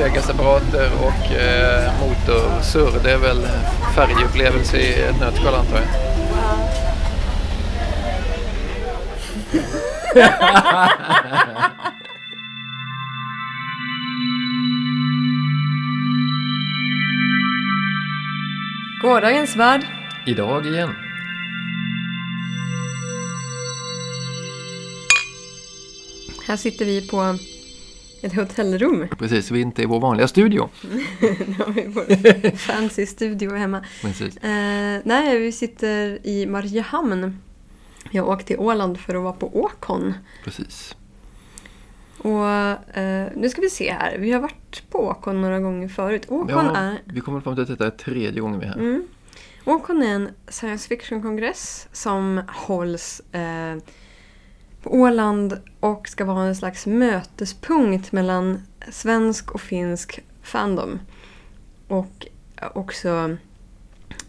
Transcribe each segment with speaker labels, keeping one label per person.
Speaker 1: väggapparater och eh, motorsurr. Det är väl färgupplevelse i ett nötskal antar jag.
Speaker 2: Gårdagens värld.
Speaker 1: Idag igen.
Speaker 2: Här sitter vi på ett hotellrum.
Speaker 1: Precis, vi är inte i vår vanliga studio.
Speaker 2: Nu har vi vår fancy studio hemma.
Speaker 1: Precis.
Speaker 2: Eh, nej, vi sitter i Mariehamn. Jag har åkt till Åland för att vara på Åkon.
Speaker 1: Precis.
Speaker 2: Och eh, nu ska vi se här. Vi har varit på Åkon några gånger förut. Åkon
Speaker 1: Ja,
Speaker 2: är...
Speaker 1: vi kommer fram till att detta är tredje gången vi är här.
Speaker 2: Mm. Åkon är en science fiction-kongress som hålls eh, på Åland och ska vara en slags mötespunkt mellan svensk och finsk fandom. Och också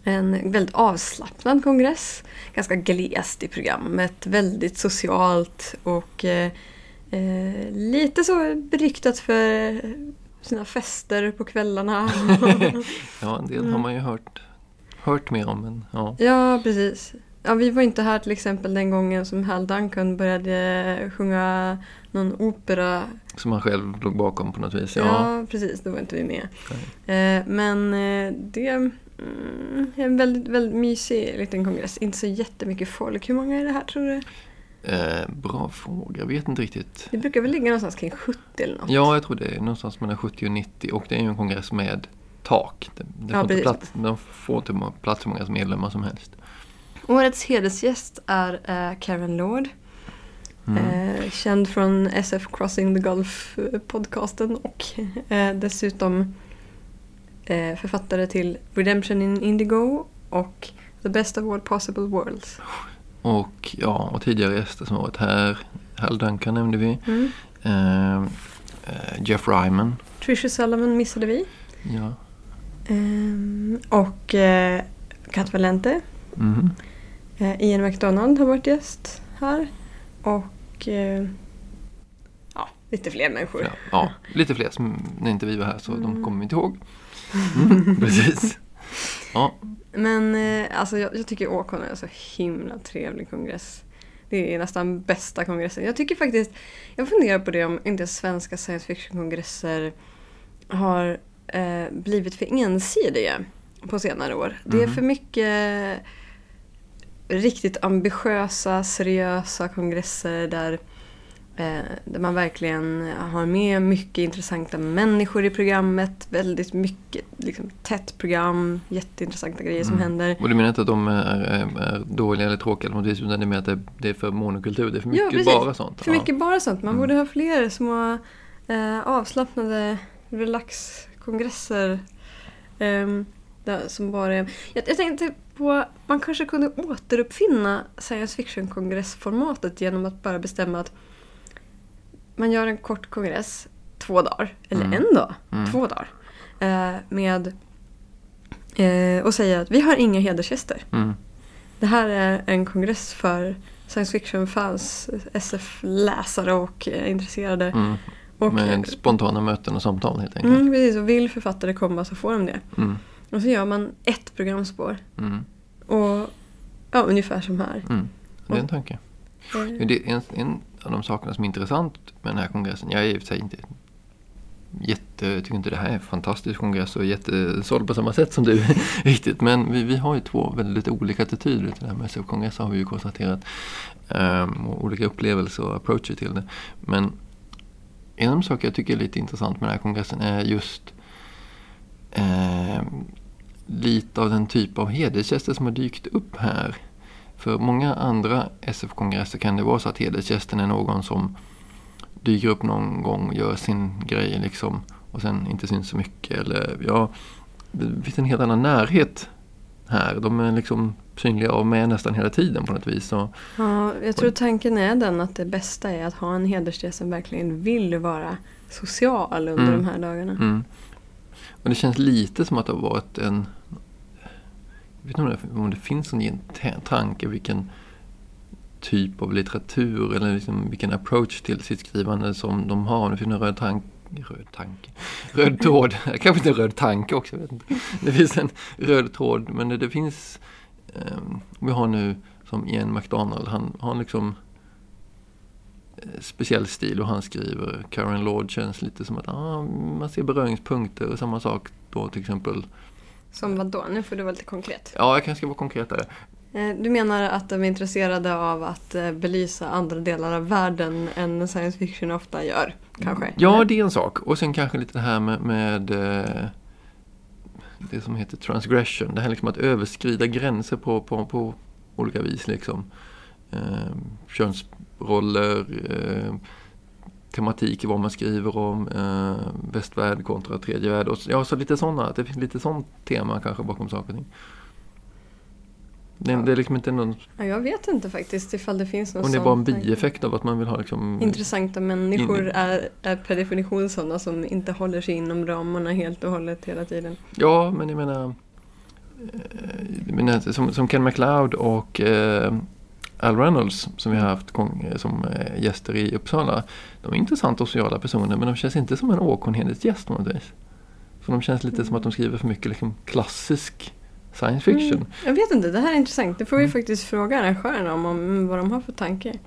Speaker 2: en väldigt avslappnad kongress. Ganska glest i programmet, väldigt socialt och eh, eh, lite så beryktat för sina fester på kvällarna.
Speaker 1: Ja, en del
Speaker 2: Mm.
Speaker 1: har man ju hört, hört mer om. Men, ja.
Speaker 2: Ja, precis. Ja, vi var inte här till exempel den gången som Hal Duncan började sjunga någon opera.
Speaker 1: Som han själv låg bakom på något vis.
Speaker 2: Ja,
Speaker 1: Ja,
Speaker 2: precis. Då var inte vi med. Eh, men eh, det mm, är en väldigt, väldigt mysig liten kongress. Inte så jättemycket folk. Hur många är det här tror du?
Speaker 1: Eh, bra fråga, jag vet inte riktigt.
Speaker 2: Det brukar väl ligga någonstans kring 70 eller något?
Speaker 1: Ja, jag tror det är någonstans mellan 70 och 90 och det är ju en kongress med tak. Det, det
Speaker 2: Ja,
Speaker 1: får plats, de får inte plats hur många medlemmar som helst.
Speaker 2: Årets hedersgäst är eh, Karen Lord.
Speaker 1: Mm.
Speaker 2: Eh, känd från SF Crossing the Gulf eh, och dessutom författare till Redemption in Indigo och The Best of All Possible Worlds.
Speaker 1: Och ja, och tidigare gäster som varit här. Hal Duncan nämnde vi.
Speaker 2: Mm.
Speaker 1: Eh, Jeff Ryman.
Speaker 2: Tricia Sullivan missade vi.
Speaker 1: Ja.
Speaker 2: Ehm, och eh, Kat Valente.
Speaker 1: Mhm.
Speaker 2: Eh, Ian McDonald har varit gäst här. Och eh, ja, lite fler människor.
Speaker 1: Ja, ja, lite fler som när inte vi var här så
Speaker 2: Mm.
Speaker 1: de kommer vi inte ihåg. Mm, precis. Ja,
Speaker 2: Men eh, alltså jag, jag tycker Åkon är så himla trevlig kongress. Det är nästan bästa kongressen. Jag tycker faktiskt, jag funderar på det om inte svenska science fiction-kongresser har eh, blivit för ensidiga på senare år. Det är
Speaker 1: Mhm.
Speaker 2: för mycket riktigt ambitiösa, seriösa kongresser där, eh, där man verkligen har med mycket intressanta människor i programmet. Väldigt mycket liksom, tätt program, jätteintressanta grejer som
Speaker 1: Mm.
Speaker 2: händer.
Speaker 1: och du menar inte att de är, är, dåliga eller tråkiga utan det är mer att det, är för monokultur. Det är för
Speaker 2: Ja,
Speaker 1: mycket
Speaker 2: precis.
Speaker 1: bara sånt.
Speaker 2: För mycket bara sånt. Man
Speaker 1: Mm.
Speaker 2: borde ha fler små eh, avslappnade relaxkongresser. ehm, där, som bara är... jag, jag tänkte på man kanske kunde återuppfinna science fiction-kongressformatet genom att bara bestämma att man gör en kort kongress två dagar, eller
Speaker 1: Mm.
Speaker 2: en dag,
Speaker 1: Mm.
Speaker 2: två dagar. Eh, med, eh, och säger att vi har inga hedersgäster.
Speaker 1: Mm.
Speaker 2: Det här är en kongress för science fiction-fans, SF-läsare och eh, intresserade.
Speaker 1: Mm.
Speaker 2: Och,
Speaker 1: Med spontana möten och samtal helt enkelt.
Speaker 2: mm, precis, och vill författare komma så får de det.
Speaker 1: Mm.
Speaker 2: Och så gör man ett programspår.
Speaker 1: Mm.
Speaker 2: Och ja, ungefär som här.
Speaker 1: Mm. Det är en tanke.
Speaker 2: Eh,
Speaker 1: Men Det är en, en av de sakerna som är intressant med den här kongressen. Jag är i och för sig inte jätte, jag tycker inte det här är en fantastisk kongress och jättesåld på samma sätt som du riktigt. Men vi, vi har ju två väldigt olika attityder till det här med SF-kongresser har vi ju konstaterat. Ehm, och olika upplevelser och approacher till det. Men en av de saker jag tycker är lite intressant med den här kongressen är just ehm, lite av den typ av hedersgäster som har dykt upp här. För många andra SF-kongresser kan det vara så att hedersgästen är någon som dyker upp någon gång och gör sin grej liksom och sen inte syns så mycket. Eller ja, det finns en helt annan närhet här. De är liksom synliga och med nästan hela tiden på något vis. Och,
Speaker 2: ja, jag tror tanken är den att det bästa är att ha en hedersgäst som verkligen vill vara social under
Speaker 1: Mm.
Speaker 2: de här dagarna.
Speaker 1: mm. och det känns lite som att det har varit en... Vet inte om det, finns en ta- tanke vilken typ av litteratur eller liksom vilken approach till sitt skrivande som de har. Det finns några tank, röd tanke. Röd tråd, kanske inte en röd tanke också. Vet inte. Det finns en röd tråd men det, det finns um, Vi har nu som Ian McDonald, han har liksom eh, speciell stil och han skriver Karen Lord känns lite som att ah, man ser beröringspunkter och samma sak då till exempel
Speaker 2: Som vad då? Nu får du vara lite konkret.
Speaker 1: Ja, jag kanske ska vara konkretare.
Speaker 2: Eh, Du menar att de är intresserade av att eh, belysa andra delar av världen än science fiction ofta gör? Kanske?
Speaker 1: Ja, det är en sak. Och sen kanske lite det här med, med eh, det som heter transgression. Det här liksom att överskrida gränser på, på, på olika vis. Liksom. Eh, könsroller, eh, tematik i vad man skriver om, eh, västvärld kontra tredje värld. Och, ja, så lite sådana, det finns lite sånt tema kanske bakom saker och ting. Det,
Speaker 2: Ja.
Speaker 1: det är liksom inte någon,
Speaker 2: Ja, jag vet inte faktiskt ifall det finns någon
Speaker 1: om det är bara en bieffekt av att man vill ha liksom
Speaker 2: Intressanta människor
Speaker 1: In-
Speaker 2: är, är per definition sådana som inte håller sig inom ramarna helt och hållet hela tiden.
Speaker 1: Ja, men jag menar, eh, jag menar som, som Ken MacLeod och eh, Al Reynolds som vi har haft eh, som eh, gäster i Uppsala. De är intressanta och sociala personer men de känns inte som en Åkonhedets på något vis. För de känns lite som att de skriver för mycket liksom, klassisk science fiction.
Speaker 2: Mm, jag vet inte, det här är intressant. Det får vi
Speaker 1: Mm.
Speaker 2: faktiskt fråga arrangörerna om, om vad de har för tanke.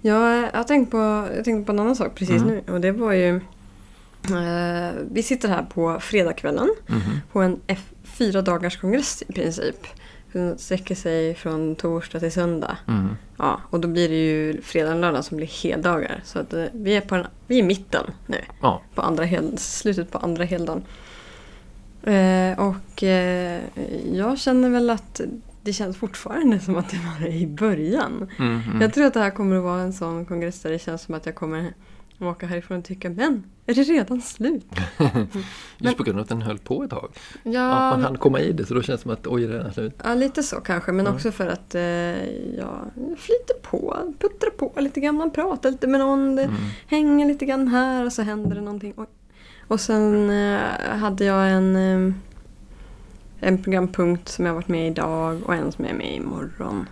Speaker 2: Jag, jag har tänkt på, jag tänkte på en annan sak precis
Speaker 1: Mm.
Speaker 2: nu och det var ju eh, Vi sitter här på fredagskvällen
Speaker 1: Mhm.
Speaker 2: på en F- fyra dagars kongress i princip. Den sträcker sig från torsdag till söndag.
Speaker 1: Mm.
Speaker 2: Ja, och då blir det ju fredag och lördag som blir heldagar. Så att, eh, vi, är på en, vi är i mitten nu.
Speaker 1: Ja,
Speaker 2: På andra hel, slutet på andra heldagen. Eh, och eh, jag känner väl att det känns fortfarande som att det var i början.
Speaker 1: mm, mm.
Speaker 2: Jag tror att det här kommer att vara en sån kongress där det känns som att jag kommer åka härifrån och tycka men, är det redan slut?
Speaker 1: Just på grund av att den höll på ett tag. Ja,
Speaker 2: Ja,
Speaker 1: man hann komma i det så då känns det som att oj, det är redan slut.
Speaker 2: ja lite så kanske. Men
Speaker 1: Ja.
Speaker 2: också för att eh, jag flyter på, puttrar på lite grann. Man pratar lite med någon. Det
Speaker 1: Mm.
Speaker 2: hänger lite grann här och så händer det någonting. Oj. Och sen eh, hade jag en, eh, en programpunkt som jag varit med i idag och en som jag är med i imorgon.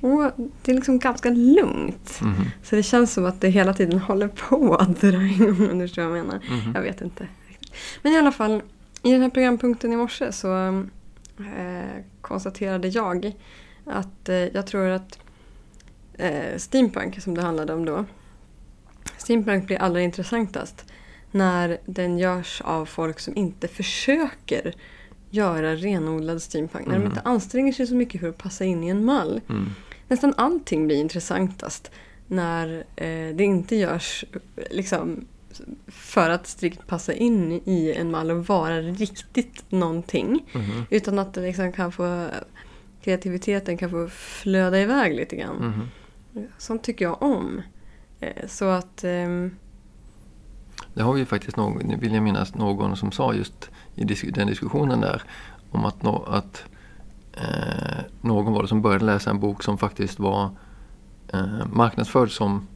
Speaker 2: Och det är liksom ganska lugnt.
Speaker 1: Mhm.
Speaker 2: Så det känns som att det hela tiden håller på att dra igång om du förstår vad jag menar.
Speaker 1: Mhm.
Speaker 2: Jag vet inte. Men i alla fall, i den här programpunkten i morse så eh, konstaterade jag att eh, jag tror att eh, steampunk, som det handlade om då, steampunk blir allra intressantast när den görs av folk som inte försöker göra renodlad steampunk. När de
Speaker 1: Mhm.
Speaker 2: inte anstränger sig så mycket för att passa in i en mall.
Speaker 1: Mm.
Speaker 2: Nästan allting blir intressantast när eh, det inte görs eh, liksom, för att strikt passa in i en mall och vara riktigt någonting.
Speaker 1: Mhm.
Speaker 2: Utan att det liksom kan få kreativiteten kan få flöda iväg lite grann.
Speaker 1: Mhm.
Speaker 2: Sånt tycker jag om. Eh, så att... ehm,
Speaker 1: Det har vi faktiskt någon, nu vill jag minnas någon som sa just i den diskussionen där om att, nå- att eh, någon var det som började läsa en bok som faktiskt var eh, marknadsförd som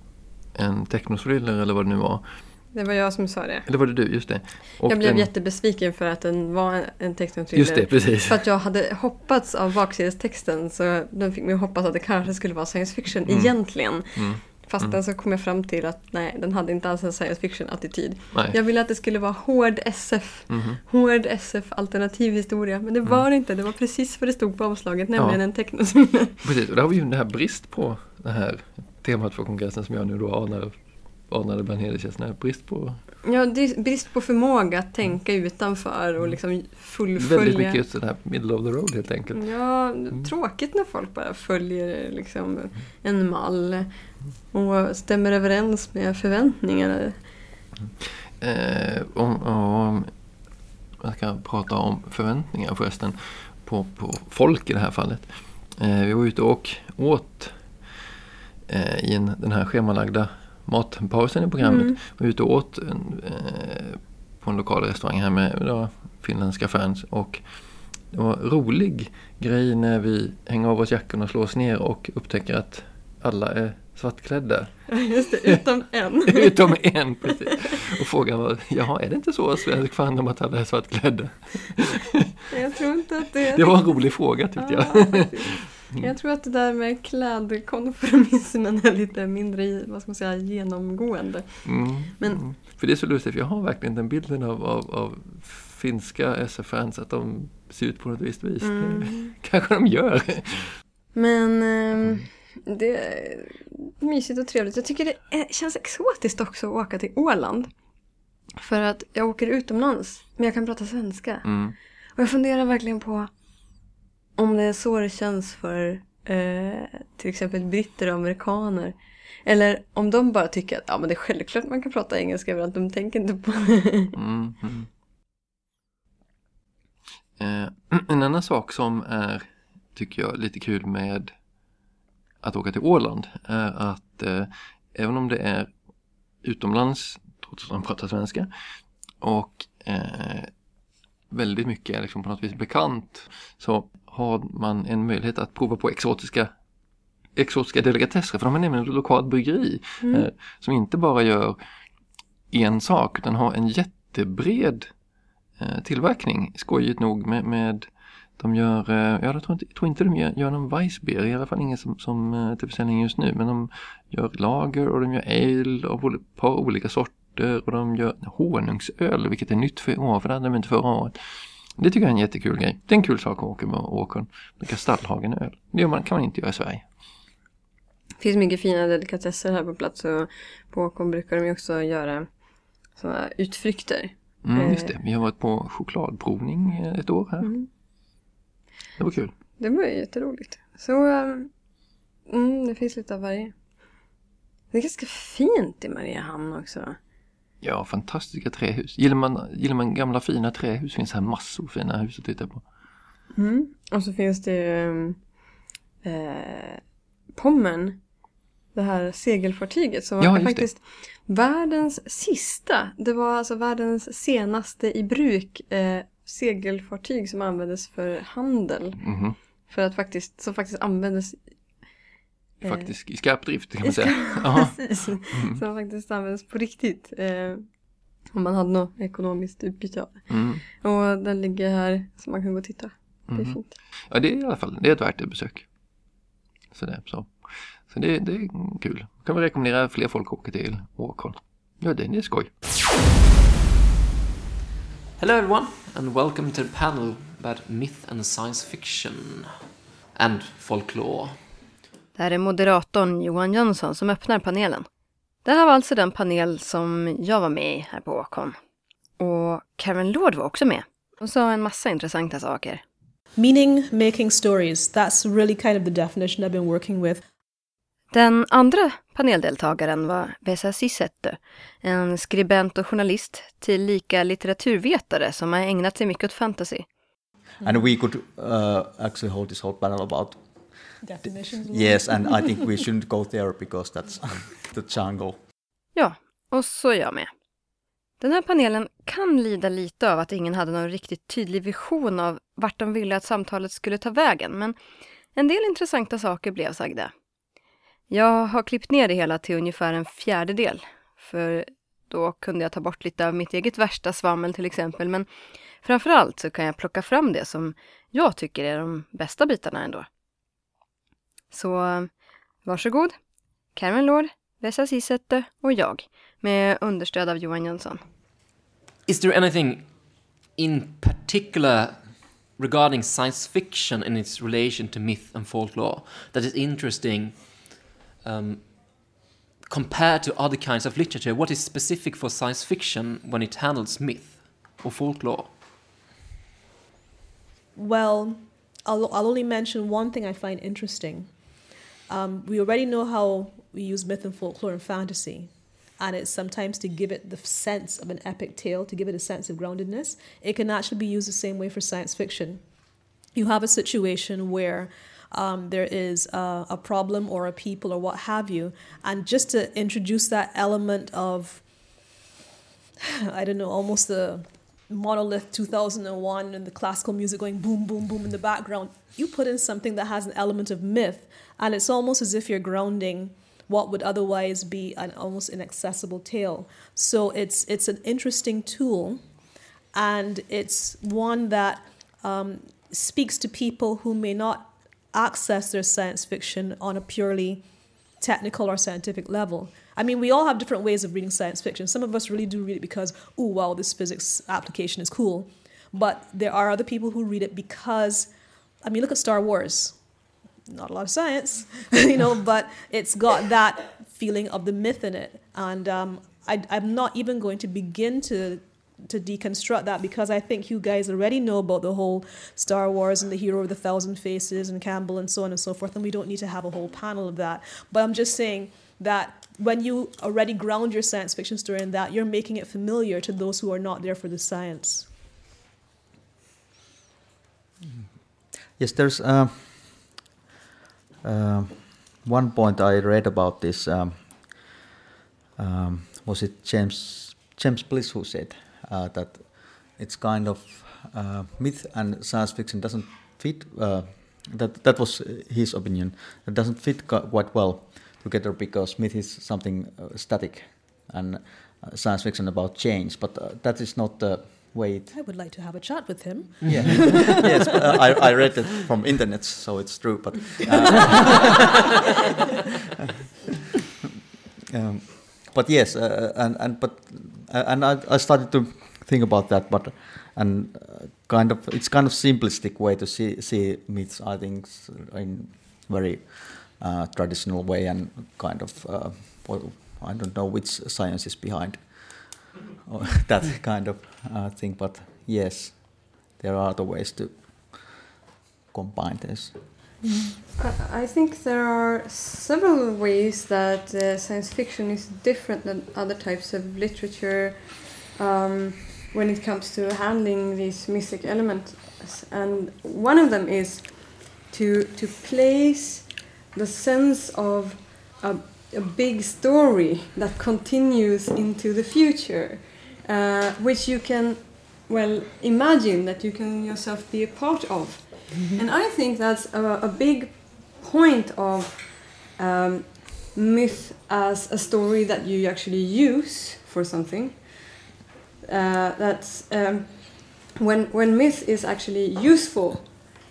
Speaker 1: en technothriller eller vad det nu var.
Speaker 2: det var jag som sa det.
Speaker 1: Eller var det du? Just det. Och
Speaker 2: jag blev
Speaker 1: den,
Speaker 2: jättebesviken för att den var en- technothriller.
Speaker 1: Just det, precis.
Speaker 2: För att jag hade hoppats av baksidestexten så den fick mig hoppas att det kanske skulle vara science fiction
Speaker 1: Mm.
Speaker 2: egentligen.
Speaker 1: Mm,
Speaker 2: Fastän
Speaker 1: Mm.
Speaker 2: så kom jag fram till att nej, den hade inte alls en science fiction-attityd. Jag ville att det skulle vara hård SF.
Speaker 1: Mhm.
Speaker 2: Hård SF alternativ historia. Men det
Speaker 1: Mm.
Speaker 2: var det inte. Det var precis vad det stod på omslaget, nämligen
Speaker 1: Ja.
Speaker 2: en technothriller.
Speaker 1: Precis, och där har vi ju det här brist på det här temat för kongressen som jag nu då anar, anade bland hedersgästerna. Brist på
Speaker 2: Ja, det är brist på förmåga att tänka utanför och liksom
Speaker 1: väldigt
Speaker 2: fullfölja.
Speaker 1: mycket just det här middle of the road helt enkelt.
Speaker 2: Ja, tråkigt när folk bara följer liksom en mall och stämmer överens med förväntningar.
Speaker 1: Eh, om, om jag ska prata om förväntningar förresten på, på folk i det här fallet. Eh, vi var ute och åt eh, i en, den här schemalagda matpausen i programmet.
Speaker 2: Mm.
Speaker 1: Var ute och åt eh, på en lokal restaurang här med då, finländska fans. Och det var en rolig grej när vi hänger av oss jackorna och slår oss ner och upptäcker att alla är svartklädda.
Speaker 2: Just det, utom en.
Speaker 1: Utom en, precis. Och frågan var, jaha, är det inte så svensk fandom att alla är svartklädda?
Speaker 2: Jag tror inte att det
Speaker 1: Det var en rolig fråga tyckte jag. Mm.
Speaker 2: Jag tror att det där med klädkonformismen är lite mindre vad ska man säga, genomgående.
Speaker 1: Mm.
Speaker 2: Men-
Speaker 1: mm. För det är så lustigt, jag har verkligen den bilden av, av, av finska SF-fans att de ser ut på något visst vis.
Speaker 2: Mm.
Speaker 1: kanske de gör.
Speaker 2: Men ehm, det är mysigt och trevligt. Jag tycker det är, känns exotiskt också att åka till Åland. För att jag åker utomlands, men jag kan prata svenska.
Speaker 1: Mm.
Speaker 2: Och jag funderar verkligen på om det är så det känns för eh, till exempel britter och amerikaner. Eller om de bara tycker att ja, men det är självklart man kan prata engelska överallt, de tänker inte på det.
Speaker 1: Mm, mm. Eh, en annan sak som är, tycker jag, lite kul med att åka till Åland är att eh, även om det är utomlands, trots att de pratar svenska, och eh, väldigt mycket är liksom på något vis bekant, så har man en möjlighet att prova på exotiska exotiska delikatesser, för de är nämligen ett lokalt bryggeri eh, som inte bara gör en sak utan har en jättebred eh, tillverkning, skojigt nog med, med de gör, eh, ja, jag, tror inte, tror inte de gör, gör någon Weissbier, i alla fall ingen som, som eh, till försäljning just nu, men de gör lager och de gör ale av ett par olika sorter och de gör honungsöl, vilket är nytt för i år, för det hade de inte förra året. Det tycker jag är en jättekul grej. Det är en kul sak att åka med Åkern. Dricka Stallhagen-öl. Det man, kan man inte göra i Sverige.
Speaker 2: Det finns mycket fina delikatesser här på plats och på Åkon brukar de ju också göra sådana utflykter.
Speaker 1: Mm, just
Speaker 2: Eh.
Speaker 1: det. Vi har varit på chokladprovning eh, ett år här.
Speaker 2: Mm.
Speaker 1: Det var kul.
Speaker 2: Det var ju jätteroligt. Så ehm, mm, det finns lite av varje. Det är ganska fint i Mariehamn också.
Speaker 1: Ja, fantastiska trähus. Gillar man, gillar man gamla fina trähus finns här massor fina hus att titta på.
Speaker 2: Mm. Och så finns det ju eh, Pommern. Det här segelfartyget som
Speaker 1: Ja,
Speaker 2: var
Speaker 1: just det.
Speaker 2: faktiskt världens sista. Det var alltså världens senaste i bruk eh, segelfartyg som användes för handel.
Speaker 1: Mhm.
Speaker 2: För att faktiskt, som faktiskt användes.
Speaker 1: Faktiskt i skarp drift kan man säga.
Speaker 2: Precis. Som faktiskt användes på riktigt. Eh, om man hade något ekonomiskt utbyte av det.
Speaker 1: Mm.
Speaker 2: Och den ligger här så man kan gå och titta. Det är
Speaker 1: Mhm.
Speaker 2: fint.
Speaker 1: ja, det är i alla fall det är ett värt ett besök. Så det, så. så det, det är kul. Kan vi rekommendera fler folk att åka till Åkholm. Ja, det, det är skoj.
Speaker 3: Hello, everyone, and welcome to the panel about myth and science fiction and folklore.
Speaker 2: Det här är moderatorn Johan Jönsson som öppnar panelen. Det här var alltså den panel som jag var med i här på Åkon. Och Karen Lord var också med och sa en massa intressanta saker.
Speaker 4: Meaning making stories. That's really kind of the definition I've been working with.
Speaker 2: Den andra paneldeltagaren var Vesa Sissetö, en skribent och journalist tillika litteraturvetare som har ägnat sig mycket åt fantasy.
Speaker 5: And we could uh, actually hold this whole panel about
Speaker 4: Definitions.
Speaker 5: yes, and I think we shouldn't go there because that's the jungle.
Speaker 2: Ja, och så är jag med. Den här panelen kan lida lite av att ingen hade någon riktigt tydlig vision av vart de ville att samtalet skulle ta vägen, men en del intressanta saker blev sagda. Jag har klippt ner det hela till ungefär en fjärdedel, för då kunde jag ta bort lite av mitt eget värsta svammel till exempel, men framför allt så kan jag plocka fram det som jag tycker är de bästa bitarna ändå. Så varsågod, Karen Lord, Vesa Sisättö och jag med understöd av Johan Jönsson.
Speaker 3: Is there anything in particular regarding science fiction and its relation to myth and folklore that is interesting um, compared to other kinds of literature? What is specific for science fiction when it handles myth or folklore?
Speaker 4: Well, I'll, I'll only mention one thing I find interesting. Um, we already know how we use myth and folklore and fantasy, and it's sometimes to give it the sense of an epic tale, to give it a sense of groundedness. It can actually be used the same way for science fiction. You have a situation where um, there is a, a problem or a people or what have you, and just to introduce that element of I don't know, almost the monolith 2001 and the classical music going boom, boom, boom in the background. You put in something that has an element of myth, and it's almost as if you're grounding what would otherwise be an almost inaccessible tale. So it's it's an interesting tool, and it's one that um, speaks to people who may not access their science fiction on a purely technical or scientific level. I mean, we all have different ways of reading science fiction. Some of us really do read it because, oh, wow, this physics application is cool. But there are other people who read it because, I mean, look at Star Wars. Not a lot of science, you know, but it's got that feeling of the myth in it. And um, I, I'm not even going to begin to to deconstruct that because I think you guys already know about the whole Star Wars and the hero of the thousand faces and Campbell and so on and so forth, and we don't need to have a whole panel of that. But I'm just saying that when you already ground your science fiction story in that, you're making it familiar to those who are not there for the science.
Speaker 5: Yes, there's uh, uh, one point I read about this. Um, um, was it James James Blish who said uh, that it's kind of uh, myth and science fiction doesn't fit. Uh, that that was his opinion. It doesn't fit quite well together because myth is something uh, static, and uh, science fiction about change. But uh, that is not the way. It
Speaker 4: I would like to have a chat with him.
Speaker 5: Yeah. yes, I, I read it from internet, so it's true. But. um, but yes, uh, and and but uh, and I, I started to think about that, but and uh, kind of it's kind of simplistic way to see see myths. I think in very uh, traditional way and kind of uh, well, I don't know which science is behind that kind of uh, thing, but yes, there are other ways to combine this.
Speaker 2: I think there are several ways that uh, science fiction is different than other types of literature um, when it comes to handling these mystic elements. And one of them is to, to place the sense of a, a big story that continues into the future, uh, which you can, well, imagine that you can yourself be a part of. Mm-hmm. And I think that's a, a big point of um, myth as a story that you actually use for something. Uh, that's um, when when myth is actually useful,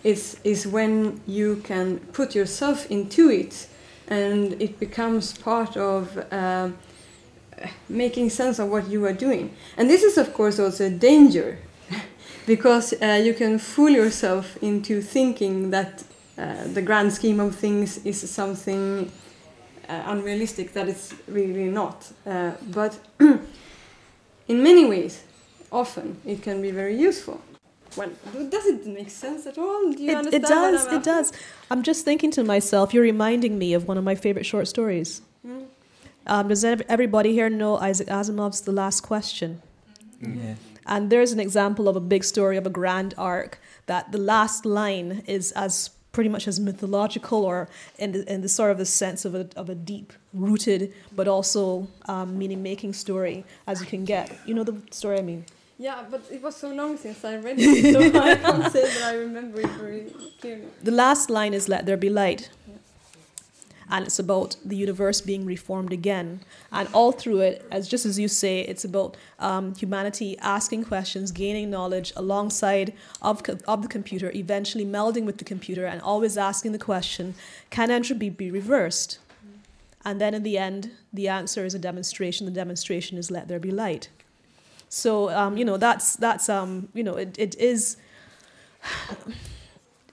Speaker 2: is is when you can put yourself into it, and it becomes part of. Uh, making sense of what you are doing. And this is, of course, also a danger because uh, you can fool yourself into thinking that uh, the grand scheme of things is something uh, unrealistic that it's really not. Uh, but in many ways, often it can be very useful. Well, does it make sense at all? Do you
Speaker 4: it,
Speaker 2: understand?
Speaker 4: It does. It does. I'm just thinking to myself. You're reminding me of one of my favorite short stories. Mm. Um, does everybody here know Isaac Asimov's The Last Question?
Speaker 5: Mm. Yeah.
Speaker 4: And there's an example of a big story of a grand arc that the last line is as pretty much as mythological or in the, in the sort of the sense of a, of a deep rooted but also um, meaning making story as you can get. You know the story I mean?
Speaker 2: Yeah, but it was so long since I read it, so I can't say that I remember it very clearly.
Speaker 4: The last line is "Let there be light," and it's about the universe being reformed again. And all through it, as just as you say, it's about um, humanity asking questions, gaining knowledge alongside of, of the computer, eventually melding with the computer, and always asking the question: Can entropy be reversed? And then in the end, the answer is a demonstration. The demonstration is "Let there be light." So um, you know that's that's um, you know it, it is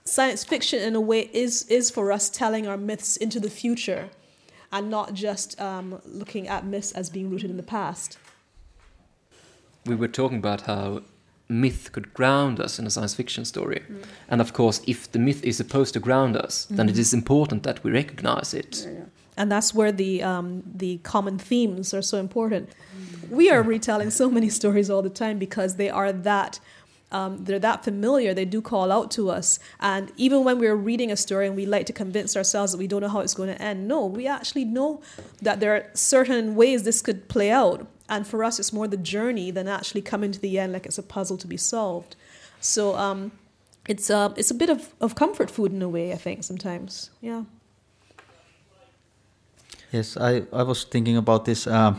Speaker 4: science fiction in a way is is for us telling our myths into the future and not just um, looking at myths as being rooted in the past
Speaker 3: we were talking about how myth could ground us in a science fiction story mm. and of course if the myth is supposed to ground us mm. then it mm-hmm. important that we recognize it
Speaker 2: yeah, yeah.
Speaker 4: And that's where the um, the common themes are so important we are retelling so many stories all the time because they are that um, they're that familiar, they do call out to us. And even when we're reading a story and we like to convince ourselves that we don't know how it's going to end, no, we actually know that there are certain ways this could play out. And for us, it's more the journey than actually coming to the end like it's a puzzle to be solved. So um, it's, uh, it's a bit of, of comfort food in a way, I think, sometimes. Yeah.
Speaker 5: Yes, I, I was thinking about this uh,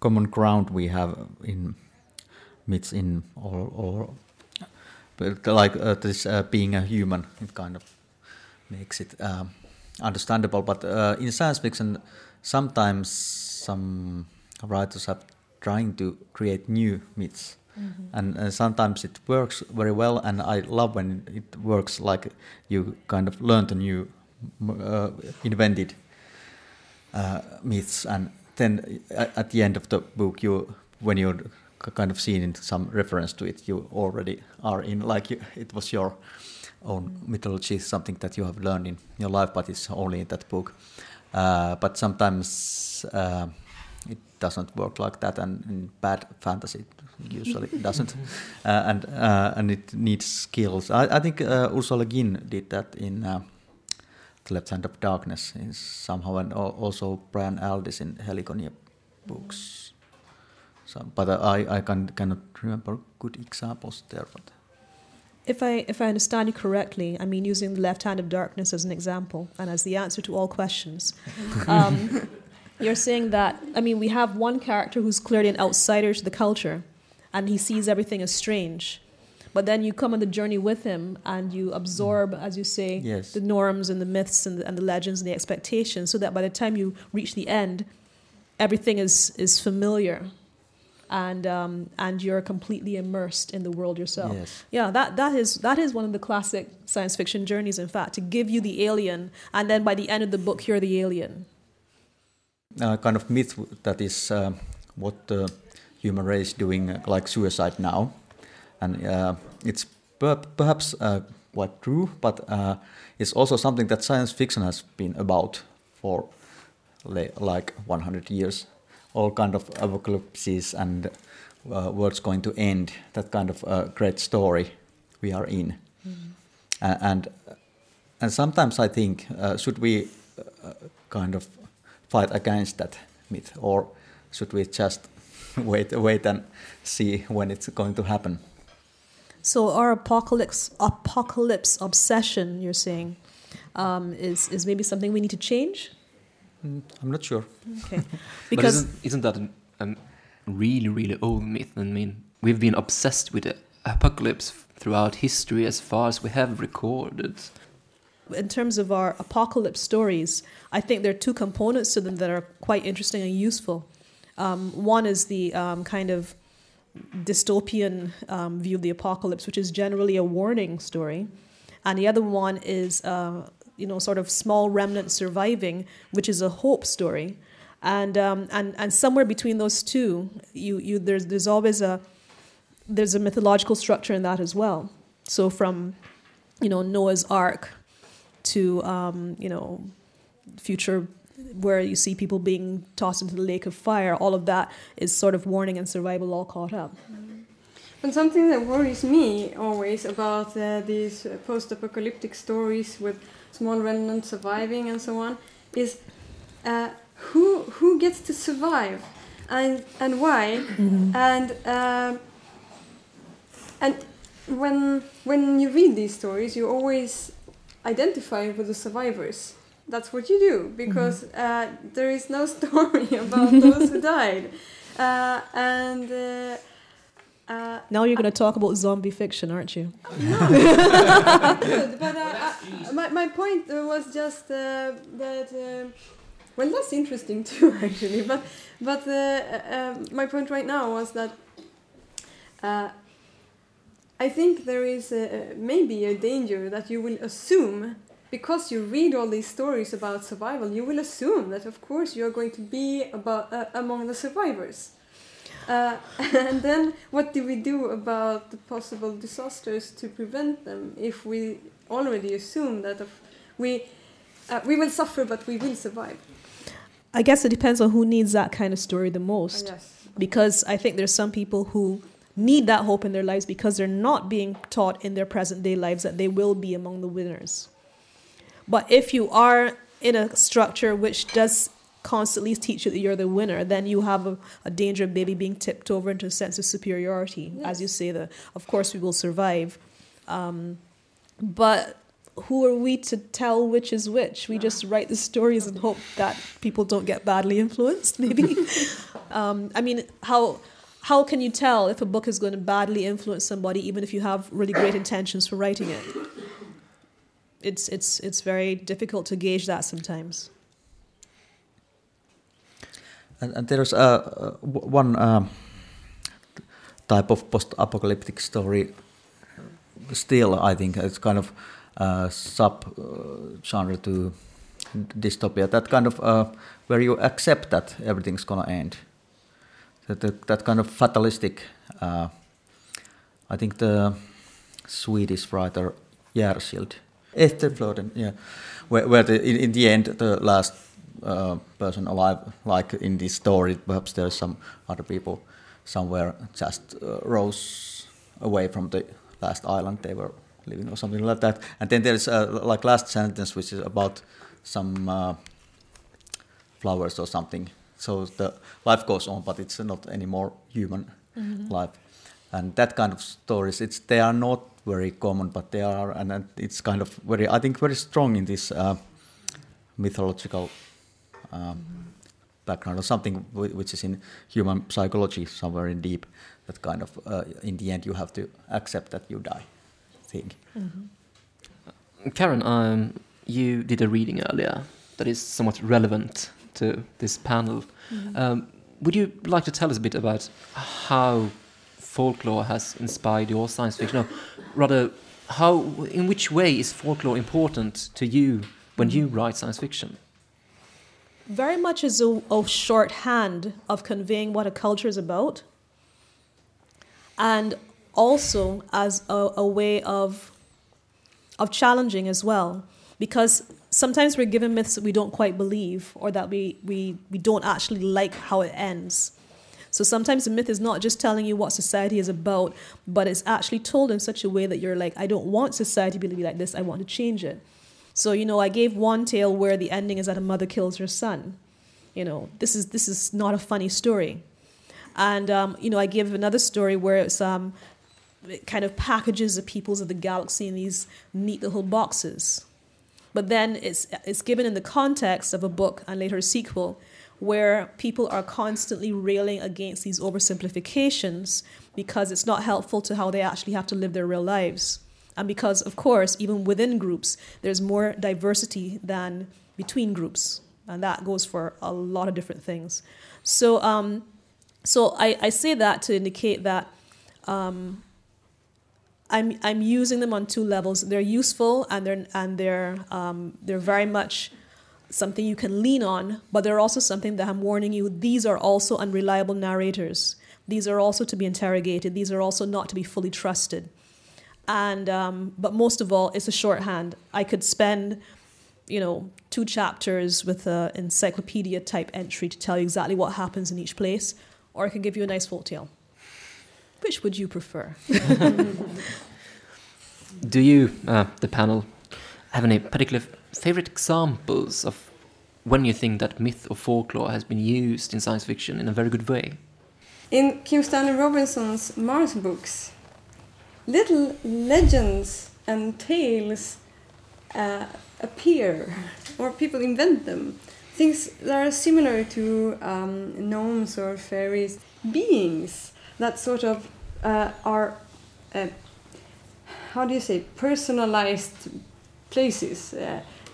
Speaker 5: common ground we have in myths in all, all but like uh, this uh, being a human, it kind of makes it um, understandable. But uh, in science fiction, sometimes some writers are trying to create new myths. And uh, sometimes it works very well, and I love when it works like you kind of learned the new, uh, invented myths, and then at the end of the book, you when you're kind of seeing some reference to it, you already are in like you, it was your own mythology, something that you have learned in your life, but it's only in that book. Uh, but sometimes uh, it doesn't work like that, and in bad fantasy it usually doesn't, uh, and uh, and it needs skills. I, I think uh, Ursula Guin did that in. Left Hand of Darkness is somehow, and also Brian Aldiss in Heliconia books. So, but I, I can, cannot remember good examples there. But
Speaker 4: If I if I understand you correctly, I mean using the left hand of darkness as an example and as the answer to all questions. Um, you're saying that I mean we have one character who's clearly an outsider to the culture, and he sees everything as strange. But then you come on the journey with him and you absorb, as you say,
Speaker 5: Yes.
Speaker 4: the norms and the myths and the, and the legends and the expectations, so that by the time you reach the end, everything is is familiar, and um, and you're completely immersed in the world yourself.
Speaker 5: Yes.
Speaker 4: Yeah, that, that is that is one of the classic science fiction journeys. In fact, to give you the alien, and then by the end of the book, you're the alien.
Speaker 5: uh, kind of myth that is uh, what the human race doing uh, like suicide now, and uh, it's per- perhaps uh, quite true, but uh, it's also something that science fiction has been about for li- like 100 years. All kind of apocalypses and uh, world's going to end. That kind of uh, great story we are in, A- and and sometimes I think uh, should we uh, kind of fight against that myth, or should we just wait, wait and see when it's going to happen?
Speaker 4: So our apocalypse apocalypse obsession, you're saying, um, is is maybe something we need to change.
Speaker 5: Mm, I'm not sure.
Speaker 4: Okay, because
Speaker 3: isn't, isn't that a, a really, really old myth? I mean, we've been obsessed with the apocalypse throughout history as far as we have recorded.
Speaker 4: in terms of our apocalypse stories, I think there are two components to them that are quite interesting and useful. Um, one is the um, kind of dystopian um, view of the apocalypse, which is generally a warning story, and the other one is, uh, you know, sort of small remnant surviving, which is a hope story, and um, and and somewhere between those two, you you there's there's always a there's a mythological structure in that as well. So from you know Noah's Ark to um, you know future where you see people being tossed into the lake of fire all of that is sort of warning and survival all caught up.
Speaker 2: And something that worries me always about uh, these uh, post-apocalyptic stories with small remnants surviving and so on is uh, who who gets to survive and and why? And um, and when when you read these stories you always identify with the survivors that's what you do because uh, there is no story about those who died. Uh, and uh, uh,
Speaker 4: now you're going to talk about zombie fiction aren't you?
Speaker 2: Good, but uh, uh, my, my point uh, was just uh, that uh, well that's interesting too actually but but uh, uh, my point right now was that uh, I think there is a, maybe a danger that you will assume because you read all these stories about survival you will assume that of course you are going to be about uh, among the survivors. Uh, and then what do we do about the possible disasters to prevent them if we already assume that of we uh, we will suffer but we will survive?
Speaker 4: I guess it depends on who needs that kind of story the most.
Speaker 2: Yes.
Speaker 4: Because i think there's some people who need that hope in their lives because they're not being taught in their present day lives that they will be among the winners but if you are in a structure which does constantly teach you that you're the winner, then you have a, a danger of maybe being tipped over into a sense of superiority. As you say, that of course we will survive. Um, but who are we to tell which is which? We just write the stories and hope that people don't get badly influenced, maybe. um, I mean, how. How can you tell if a book is going to badly influence somebody, even if you have really great intentions for writing it? It's it's it's very difficult to gauge that sometimes.
Speaker 5: And, and there's uh, one um, type of post-apocalyptic story. Still, I think it's kind of uh, sub genre to dystopia. That kind of uh, where you accept that everything's gonna end. That that, that kind of fatalistic. Uh, I think the Swedish writer Jersild, Efterfloden, yeah, where, where the, in, in the end the last uh, person alive, like in this story, perhaps there's some other people somewhere just uh, rose away from the last island they were living or something like that. And then there's uh, like last sentence which is about some uh, flowers or something. So the life goes on, but it's not any more human life. And that kind of stories, it's they are not very common, but they are, and, and it's kind of very, I think, very strong in this uh, mythological um, background or something whi- which is in human psychology somewhere in deep. That kind of, uh, in the end, you have to accept that you die. Thing.
Speaker 3: Karen, um, you did a reading earlier that is somewhat relevant to this panel. Um, would you like to tell us a bit about how folklore has inspired your science fiction? Rather, how, in which way is folklore important to you when you write science fiction?
Speaker 4: very much as a, a shorthand of conveying what a culture is about, and also as a, a way of of challenging as well, because sometimes we're given myths that we don't quite believe or that we, we, we don't actually like how it ends. So sometimes the myth is not just telling you what society is about, but it's actually told in such a way that you're like, I don't want society to be like this, I want to change it. So, you know, I gave one tale where the ending is that a mother kills her son. You know, this is this is not a funny story. And um, you know, I gave another story where it's um, it kind of packages the peoples of the galaxy in these neat little boxes. But then it's it's given in the context of a book and later a sequel where people are constantly railing against these oversimplifications because it's not helpful to how they actually have to live their real lives. And because, of course, even within groups, there's more diversity than between groups. And that goes for a lot of different things. So, um, so I, I say that to indicate that um, I'm, I'm using them on two levels. They're useful and they're, and they're, um, they're very much something you can lean on, but they're also something that I'm warning you these are also unreliable narrators. These are also to be interrogated. These are also not to be fully trusted. And um, but most of all, it's a shorthand. I could spend, you know, two chapters with an encyclopedia type entry to tell you exactly what happens in each place, or I can give you a nice folk tale. Which would you prefer?
Speaker 3: Do you, uh, the panel, have any particular favorite examples of when you think that myth or folklore has been used in science fiction in a very good way?
Speaker 2: In Kim Stanley Robinson's Mars books, little legends and tales uh, appear, or people invent them. Things that are similar to um, gnomes or fairies, beings that sort of uh, are, uh, how do you say, personalized places.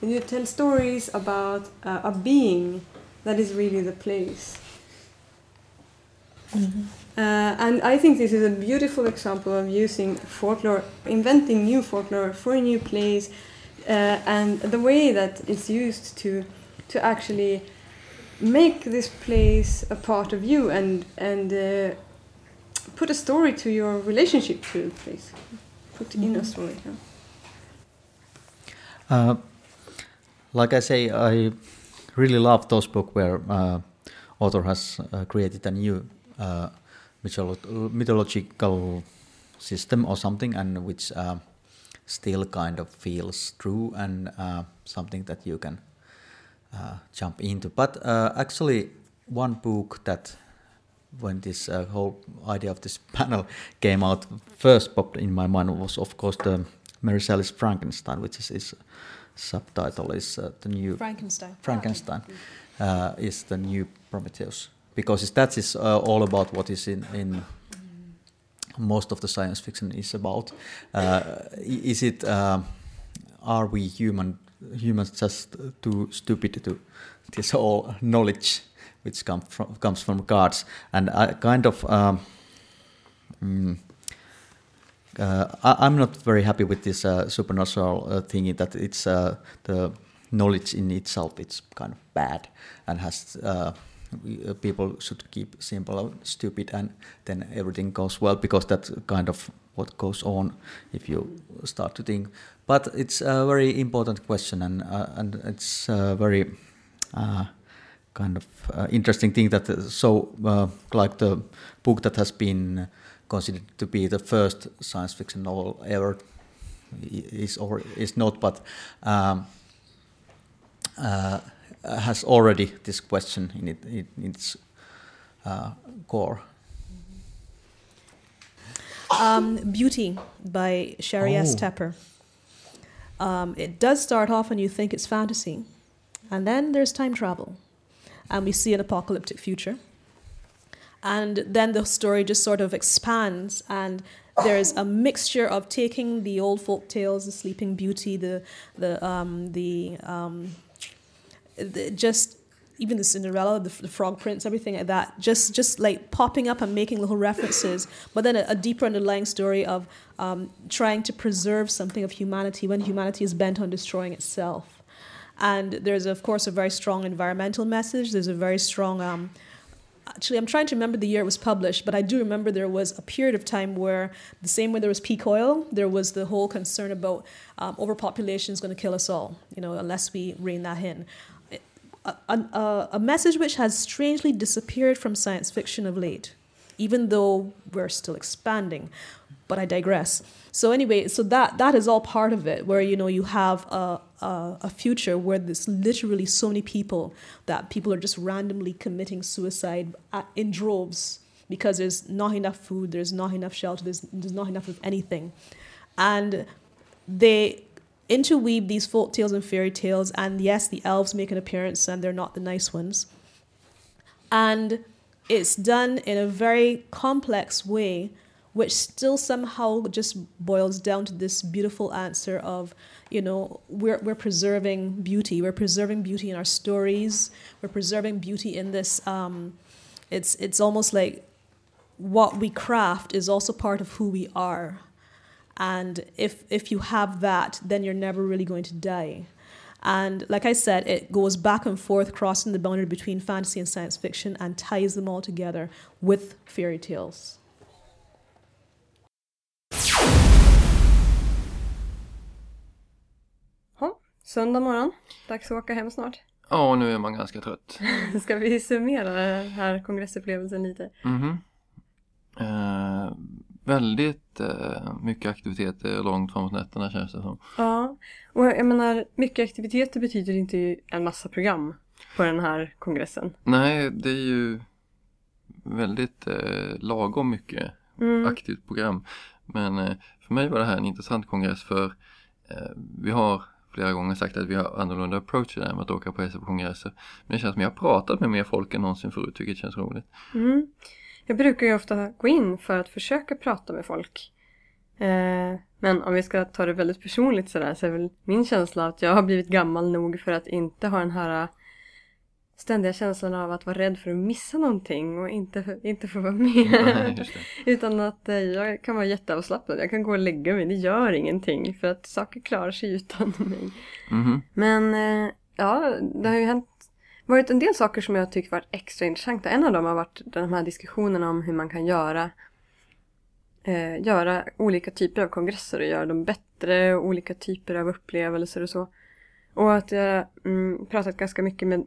Speaker 2: Uh, and you tell stories about uh, a being that is really the place. Uh, and I think this is a beautiful example of using folklore, inventing new folklore for a new place, uh, and the way that it's used to to actually make this place a part of you and and uh, put a story to your relationship to the place. Put in a story. yeah.
Speaker 5: Like I say, I really love those books where uh, author has uh, created a new uh, mytholo- mythological system or something, and which uh, still kind of feels true and uh, something that you can uh, jump into. But actually, one book that when this whole idea of this panel came out first popped in my mind was of course the Mary Shelley's Frankenstein, which is its subtitle is uh, the new
Speaker 4: Frankenstein.
Speaker 5: Frankenstein uh, is the new Prometheus because that is uh, all about what is in in most of the science fiction is about. Uh, is it? Uh, are we human humans just too stupid to this all knowledge which come from, comes from gods? And I kind of. Um, mm, I, am not very happy with this uh, supernatural uh, thingy that it's uh, the knowledge in itself. It's kind of bad and has uh, uh, people should keep simple and stupid, and then everything goes well because that's kind of what goes on if you start to think. But it's a very important question, and and it's a very kind of interesting thing that so like the book that has been considered to be the first science fiction novel ever is or is not, but um, uh, has already this question in, it, in its uh, core.
Speaker 4: Um, Beauty by Sheri
Speaker 5: Oh.
Speaker 4: S. Tepper. Um, it does start off and you think it's fantasy, and then there's time travel, and we see an apocalyptic future. And then the story just sort of expands, and there's a mixture of taking the old folk tales, the Sleeping Beauty, the the um, the, um, the just even the Cinderella, the, the Frog Prince, everything like that, just just like popping up and making little references, but then a, a deeper underlying story of um, trying to preserve something of humanity when humanity is bent on destroying itself. And there's of course a very strong environmental message. There's a very strong um, actually i'm trying to remember the year it was published but i do remember there was a period of time where the same way there was peak oil there was the whole concern about um, overpopulation is going to kill us all you know unless we rein that in. A, a, a message which has strangely disappeared from science fiction of late even though we're still expanding but i digress. So anyway so that that is all part of it where you know you have a, a, a future where there's literally so many people that people are just randomly committing suicide in droves because there's not enough food there's not enough shelter there's, there's not enough of anything. And they interweave these folk tales and fairy tales and yes the elves make an appearance and they're not the nice ones. And it's done in a very complex way which still somehow just boils down to this beautiful answer of you know we're, we're preserving beauty. We're preserving beauty in our stories. We're preserving beauty in this um, it's it's almost like what we craft is also part of who we are. And if if you have that then you're never really going to die. And like i said it goes back and forth crossing the boundary between fantasy and science fiction and ties them all together with fairy tales
Speaker 2: söndag morgon. Dags att åka hem snart.
Speaker 1: Ja, nu är man ganska trött.
Speaker 2: Ska vi summera den här kongressupplevelsen lite?
Speaker 1: Mhm. Eh, väldigt eh, mycket aktiviteter långt framåt nätterna känns det som.
Speaker 2: Ja, och jag menar mycket aktiviteter betyder inte en massa program på den här kongressen.
Speaker 1: Nej, det är ju väldigt eh, lagom mycket
Speaker 2: Mm.
Speaker 1: aktivt program. Men eh, för mig var det här en intressant kongress för eh, vi har flera gånger sagt att vi har annorlunda approach där med att åka på SF-kongresser. Men det känns som jag har pratat med mer folk än någonsin förut, vilket känns roligt.
Speaker 2: Mm. Jag brukar ju ofta gå in för att försöka prata med folk. Eh, men om vi ska ta det väldigt personligt sådär så är väl min känsla att jag har blivit gammal nog för att inte ha den här ständiga känslan av att vara rädd för att missa någonting och inte, inte få vara med.
Speaker 1: Nej.
Speaker 2: Utan att eh, jag kan vara jätteavslappnad. Jag kan gå och lägga mig. Det gör ingenting för att saker klarar sig utan mig.
Speaker 1: Mhm.
Speaker 2: Men eh, ja, det har ju hänt varit en del saker som jag tycker varit extra intressanta. En av dem har varit de här diskussionerna om hur man kan göra eh, göra olika typer av kongresser och göra dem bättre och olika typer av upplevelser och så. Och att jag mm, pratat ganska mycket med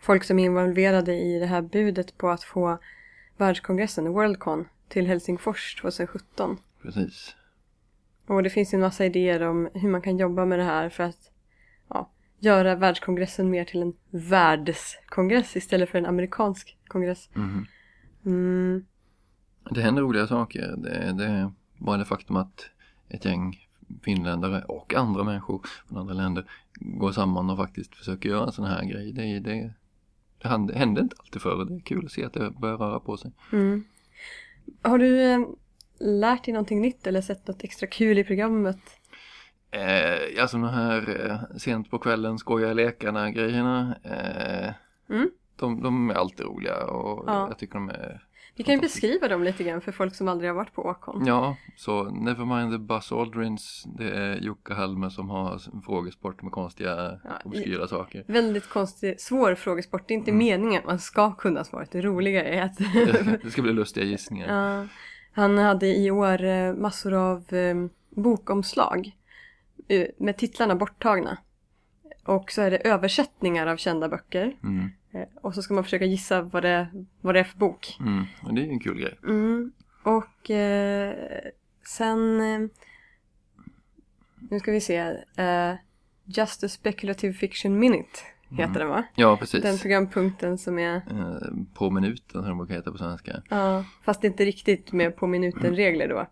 Speaker 2: folk som är involverade i det här budet på att få världskongressen, Worldcon, till Helsingfors 2017.
Speaker 1: Precis.
Speaker 2: Och det finns ju en massa idéer om hur man kan jobba med det här för att ja, göra världskongressen mer till en världskongress istället för en amerikansk kongress.
Speaker 1: Mhm.
Speaker 2: Mm,
Speaker 1: Det händer roliga saker. Det, det är bara det faktum att ett gäng finländare och andra människor från andra länder går samman och faktiskt försöker göra en sån här grej. Det, det, det hände, inte alltid förr och det är kul att se att det börjar röra på sig.
Speaker 2: mm. Har du eh, lärt dig någonting nytt eller sett något extra kul i programmet?
Speaker 1: Eh, alltså de här eh, sent på kvällen skoja lekarna grejerna. Eh,
Speaker 2: Mm.
Speaker 1: de, de är alltid roliga och
Speaker 2: Ja.
Speaker 1: jag tycker de är
Speaker 2: Vi kan ju beskriva dem lite grann för folk som aldrig har varit på Åkon.
Speaker 1: Ja, så Nevermind the Buzz Aldrins. Det är Jocke Halme som har en frågesport med konstiga
Speaker 2: Ja,
Speaker 1: obskyra saker.
Speaker 2: Väldigt konstig, svår frågesport. Det är inte
Speaker 1: Mm.
Speaker 2: meningen att man ska kunna svaret. Det roliga är att
Speaker 1: Det ska bli lustiga gissningar.
Speaker 2: Ja, han hade i år eh, massor av eh, bokomslag eh, med titlarna borttagna. Och så är det översättningar av kända böcker.
Speaker 1: Mm,
Speaker 2: Och så ska man försöka gissa vad det, vad det är för bok.
Speaker 1: mm. Och det är ju en kul grej.
Speaker 2: Mm. Och eh, sen... Eh, nu ska vi se. Eh, Just a speculative fiction minute heter den va?
Speaker 1: Ja, precis.
Speaker 2: Den programpunkten som är...
Speaker 1: Eh, på minuten som det brukar heta på svenska.
Speaker 2: Ja, fast inte riktigt med på minuten-regler då.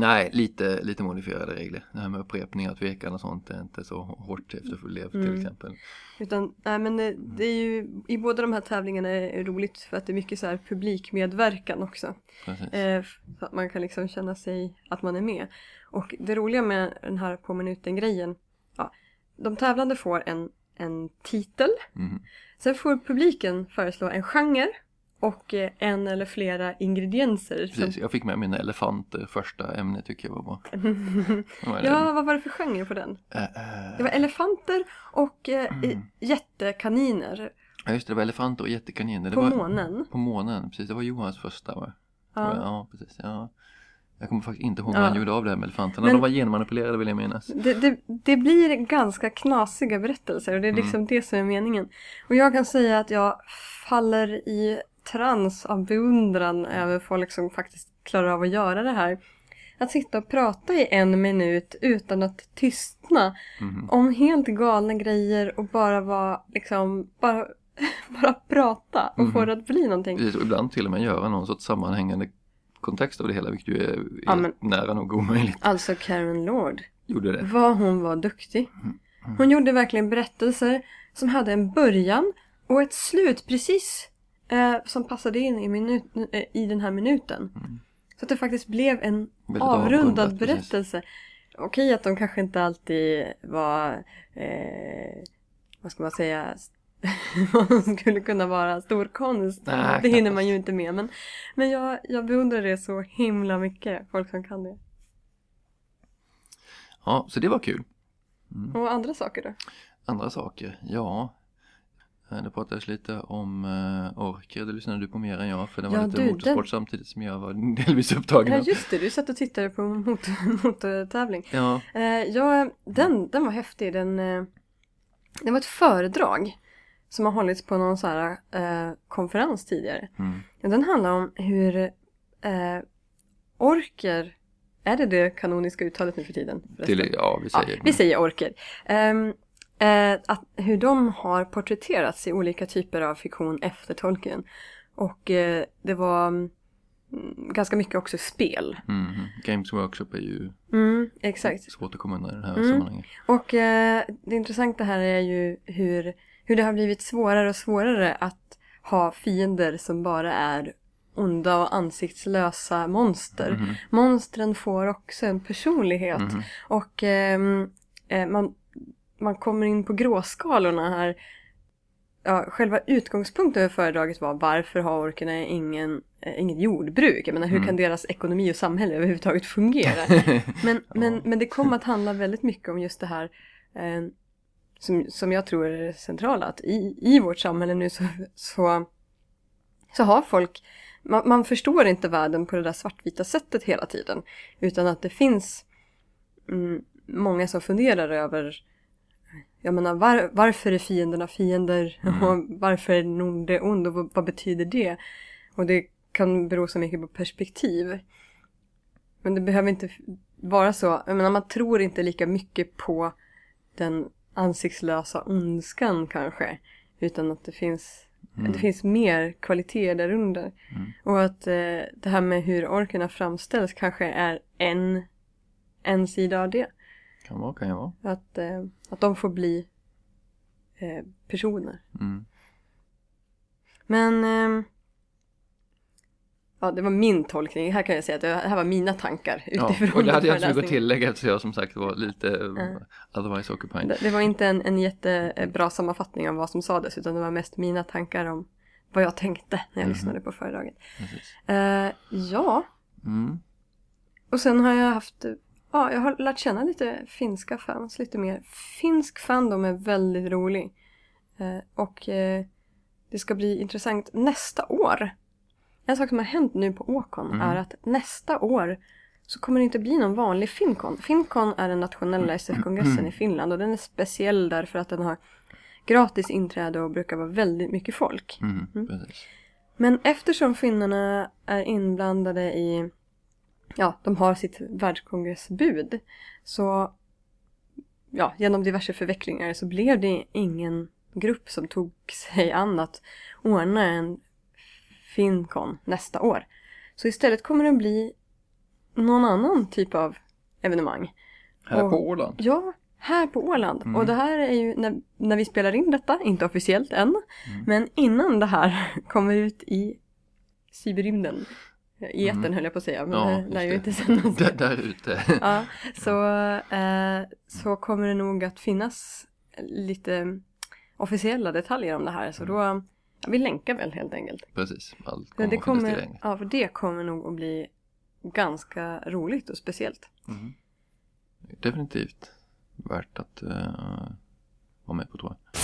Speaker 1: Nej, lite, lite modifierade regler. Det här med upprepningar, tvekan och sånt är inte så hårt efterfullt till
Speaker 2: Mm.
Speaker 1: exempel.
Speaker 2: Utan, nej men det, det är ju, i båda de här tävlingarna är det roligt för att det är mycket så här publikmedverkan också. Eh, så att man kan liksom känna sig att man är med. Och det roliga med den här på minuten grejen, ja, de tävlande får en, en titel.
Speaker 1: Mhm.
Speaker 2: Sen får publiken föreslå en genre och eh, en eller flera ingredienser. Som,
Speaker 1: Precis, jag fick med mina elefanter första ämne tycker jag var bra.
Speaker 2: Ja, vad var det för genre på den?
Speaker 1: Eh, eh,
Speaker 2: Det var elefanter och eh,
Speaker 1: Mm.
Speaker 2: jättekaniner
Speaker 1: Ja just det, det var elefanter och jättekaniner. Det
Speaker 2: på
Speaker 1: var,
Speaker 2: månen.
Speaker 1: På månen, precis. Det var Johans första va?
Speaker 2: Ja.
Speaker 1: ja precis. Ja. Jag kommer faktiskt inte ihåg
Speaker 2: Ja.
Speaker 1: vad han gjorde av det här med elefanterna.
Speaker 2: Men-
Speaker 1: De var genmanipulerade vill jag minnas.
Speaker 2: Det, det, det blir ganska knasiga berättelser och det är
Speaker 1: Mm.
Speaker 2: liksom det som är meningen. Och jag kan säga att jag faller i trans av beundran över folk som faktiskt klarar av att göra det här. Att sitta och prata i en minut utan att tystna
Speaker 1: Mhm.
Speaker 2: om helt galna grejer och bara vara liksom, bara, bara prata och få
Speaker 1: Mhm.
Speaker 2: det att bli någonting.
Speaker 1: Precis, och ibland till och med göra någon sorts sammanhängande kontext av det hela, vilket ju är, är
Speaker 2: Ja, men-
Speaker 1: nära nog omöjligt.
Speaker 2: Alltså Karen Lord.
Speaker 1: Gjorde det.
Speaker 2: Vad hon var duktig. Hon gjorde verkligen berättelser som hade en början och ett slut precis eh, som passade in i, minut, eh, i den här minuten. Så att det faktiskt blev en avrundad
Speaker 1: avrundat, precis.
Speaker 2: berättelse. Okej att de kanske inte alltid var, eh, vad ska man säga, vad de skulle kunna vara stor konst.
Speaker 1: Nej,
Speaker 2: det hinner man ju inte med. Men, men jag, jag beundrar det så himla mycket, folk som kan det.
Speaker 1: Ja, så det var kul.
Speaker 2: Och andra saker då?
Speaker 1: Andra saker, ja. Eh, Det pratades lite om uh, orker, det lyssnade du på mer än jag för det var
Speaker 2: Ja,
Speaker 1: lite
Speaker 2: du,
Speaker 1: motorsport
Speaker 2: den-
Speaker 1: samtidigt som jag var delvis upptagen.
Speaker 2: Ja just det, du satt och tittade på motor, motortävling.
Speaker 1: Ja,
Speaker 2: Eh, ja, den, den var häftig. Den, eh, det var ett föredrag som har hållits på någon så här, eh, konferens tidigare.
Speaker 1: mm.
Speaker 2: Ja, Den handlar om hur eh, orker, är det det kanoniska uttalet nu för tiden?
Speaker 1: till, ja vi
Speaker 2: Ja,
Speaker 1: säger
Speaker 2: vi säger orker. Ehm, eh, att, hur de har porträtterats i olika typer av fiktion efter Tolkien. Och eh, det var mm, ganska mycket också spel.
Speaker 1: Mhm. Games Workshop är ju
Speaker 2: Mm, exakt.
Speaker 1: svårt att komma undan i det här
Speaker 2: Mm.
Speaker 1: sammanhanget.
Speaker 2: Och eh, det intressanta här är ju hur, hur det har blivit svårare och svårare att ha fiender som bara är onda och ansiktslösa monster.
Speaker 1: Mhm.
Speaker 2: Monstren får också en personlighet.
Speaker 1: Mhm.
Speaker 2: Och ehm, eh, man, man kommer in på gråskalorna här. Ja, själva utgångspunkten för föredraget var varför har orkerna ingen, eh, inget jordbruk? Jag menar, hur
Speaker 1: Mm.
Speaker 2: kan deras ekonomi och samhälle överhuvudtaget fungera? Men, men, men det kom att handla väldigt mycket om just det här eh, som, som jag tror är det centrala. Att i, i vårt samhälle nu så, så, så har folk, man, man förstår inte världen på det där svartvita sättet hela tiden. Utan att det finns mm, många som funderar över jag menar, var, varför är fienderna fiender? Och varför är den onde ond? Och vad, vad betyder det? Och det kan bero så mycket på perspektiv. Men det behöver inte vara så. Jag menar, man tror inte lika mycket på den ansiktslösa ondskan kanske. Utan att det finns, det finns mer kvaliteter där under. Och att eh, det här med hur orkerna framställs kanske är en, en sida av det.
Speaker 1: Kan vara, kan ju vara.
Speaker 2: Att, eh, att de får bli eh, personer.
Speaker 1: Mm.
Speaker 2: Men... ehm, Ja, det var min tolkning. Här kan jag säga att det här var mina tankar
Speaker 1: Ja,
Speaker 2: utifrån
Speaker 1: och det hade jag inte så mycket att tillägga eftersom jag som sagt var lite uh. otherwise occupied.
Speaker 2: Det, det var inte en, en jättebra sammanfattning av vad som sades utan det var mest mina tankar om vad jag tänkte när jag
Speaker 1: Mhm.
Speaker 2: lyssnade på föredraget.
Speaker 1: Precis.
Speaker 2: Eh, ja,
Speaker 1: Mm.
Speaker 2: och sen har jag haft, ja, jag har lärt känna lite finska fans lite mer. Finsk fandom är väldigt rolig. Eh, och eh, det ska bli intressant nästa år. En sak som har hänt nu på Åkon
Speaker 1: Mm.
Speaker 2: är att nästa år så kommer det inte bli någon vanlig Fincon. Fincon är den nationella SF-kongressen i Finland och den är speciell därför att den har gratis inträde och brukar vara väldigt mycket folk.
Speaker 1: Mm. Precis.
Speaker 2: Men eftersom finnarna är inblandade i, ja, de har sitt världskongressbud, så ja, genom diverse förvecklingar så blev det ingen grupp som tog sig an att ordna en Fincon nästa år. Så istället kommer det bli någon annan typ av evenemang.
Speaker 1: Här
Speaker 2: Och-
Speaker 1: på Åland.
Speaker 2: Ja, här på Åland.
Speaker 1: Mm.
Speaker 2: Och det här är ju när, när vi spelar in detta, inte officiellt än,
Speaker 1: Mm.
Speaker 2: men innan det här kommer ut i cyberrymden. I etern höll jag på att säga, men
Speaker 1: Mm. Ja,
Speaker 2: lär ju inte sändas.
Speaker 1: Där, där ute.
Speaker 2: ja, så, eh, så kommer det nog att finnas lite officiella detaljer om det här. Så
Speaker 1: Mm.
Speaker 2: då, ja, vi länkar väl helt enkelt.
Speaker 1: Precis. Allt kommer
Speaker 2: det kommer, ja, för det kommer nog att bli ganska roligt och speciellt.
Speaker 1: Mm. Definitivt värt att eh, vara med på tror jag.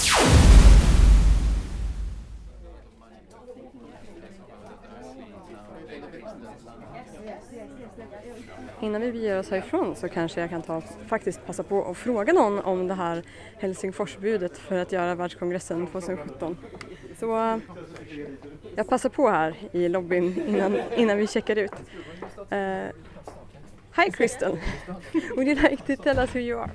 Speaker 2: Innan vi beger oss härifrån så kanske jag kan ta, faktiskt passa på att fråga någon om det här Helsingforsbudet för att göra världskongressen 2017. Så eh, jag passar på här i lobbyn innan, innan vi checkar ut. Uh, hi Crystal, would you like to tell us who you are?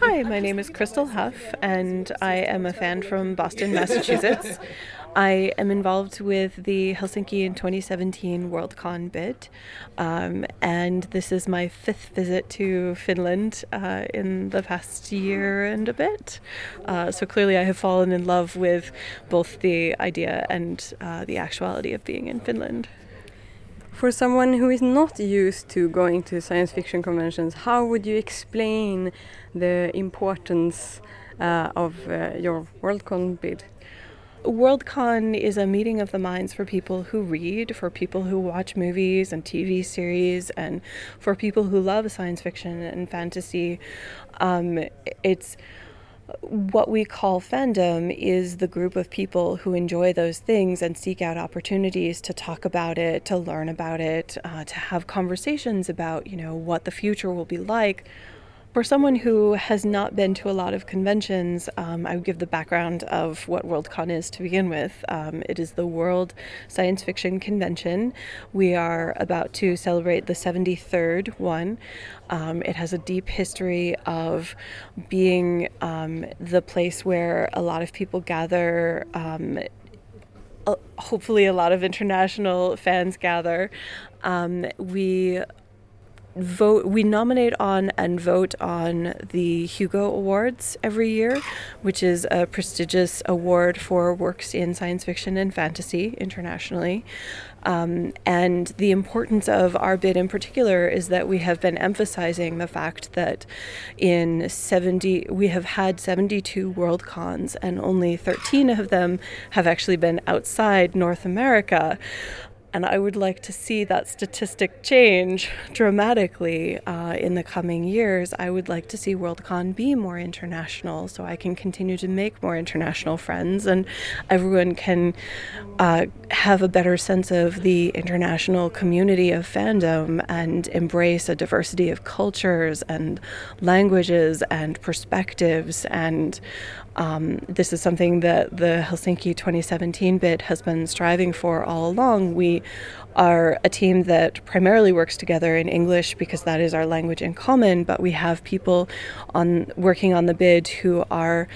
Speaker 6: Hi, my name is Crystal Huff, and I am a fan from Boston, Massachusetts. I am involved with the Helsinki in 2017 Worldcon bid, um, and this is my fifth visit to Finland uh, in the past year and a bit. Uh, so clearly, I have fallen in love with both the idea and uh, the actuality of being in Finland.
Speaker 2: For someone who is not used to going to science fiction conventions, how would you explain the importance uh, of uh, your Worldcon bid?
Speaker 6: Worldcon is a meeting of the minds for people who read, for people who watch movies and TV series, and for people who love science fiction and fantasy. Um, it's what we call fandom is the group of people who enjoy those things and seek out opportunities to talk about it, to learn about it, uh, to have conversations about, you know, what the future will be like. For someone who has not been to a lot of conventions, um, I would give the background of what Worldcon is to begin with. Um, it is the World Science Fiction Convention. We are about to celebrate the 73rd one. Um, it has a deep history of being um, the place where a lot of people gather. Um, hopefully, a lot of international fans gather. Um, we vote we nominate on and vote on the Hugo Awards every year, which is a prestigious award for works in science fiction and fantasy internationally. Um, and the importance of our bid in particular is that we have been emphasizing the fact that in 70 we have had 72 world cons and only 13 of them have actually been outside North America and I would like to see that statistic change dramatically uh, in the coming years. I would like to see Worldcon be more international so I can continue to make more international friends and everyone can uh, have a better sense of the international community of fandom and embrace a diversity of cultures and languages and perspectives and um, this is something that the Helsinki 2017 bid has been striving for all along. We are a team that primarily works together in English because that is our language in common, but we have people on working on the bid who are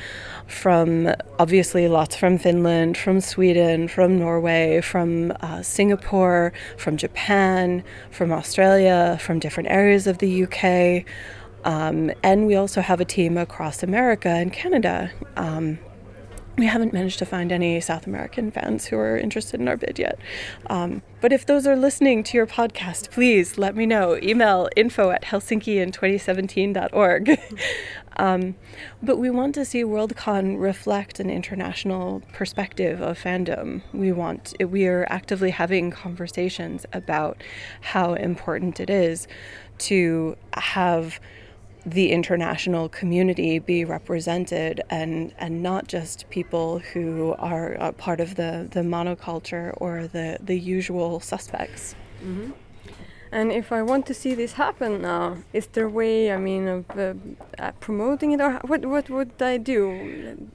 Speaker 6: from obviously lots from Finland, from Sweden, from Norway, from uh, Singapore, from Japan, from Australia, from different areas of the UK. Um, and we also have a team across America and Canada. Um, we haven't managed to find any South American fans who are interested in our bid yet. Um, but if those are listening to your podcast, please let me know. Email info at helsinkiin2017.org. um, but we want to see Worldcon reflect an international perspective of fandom. We want, we are actively having conversations about how important it is to have the international community be represented and and not just people who are part of the the monoculture or the the usual suspects
Speaker 2: mm-hmm. And if I want to see this happen now, is there a way, I mean, of uh, uh, promoting it, or what, what would I do?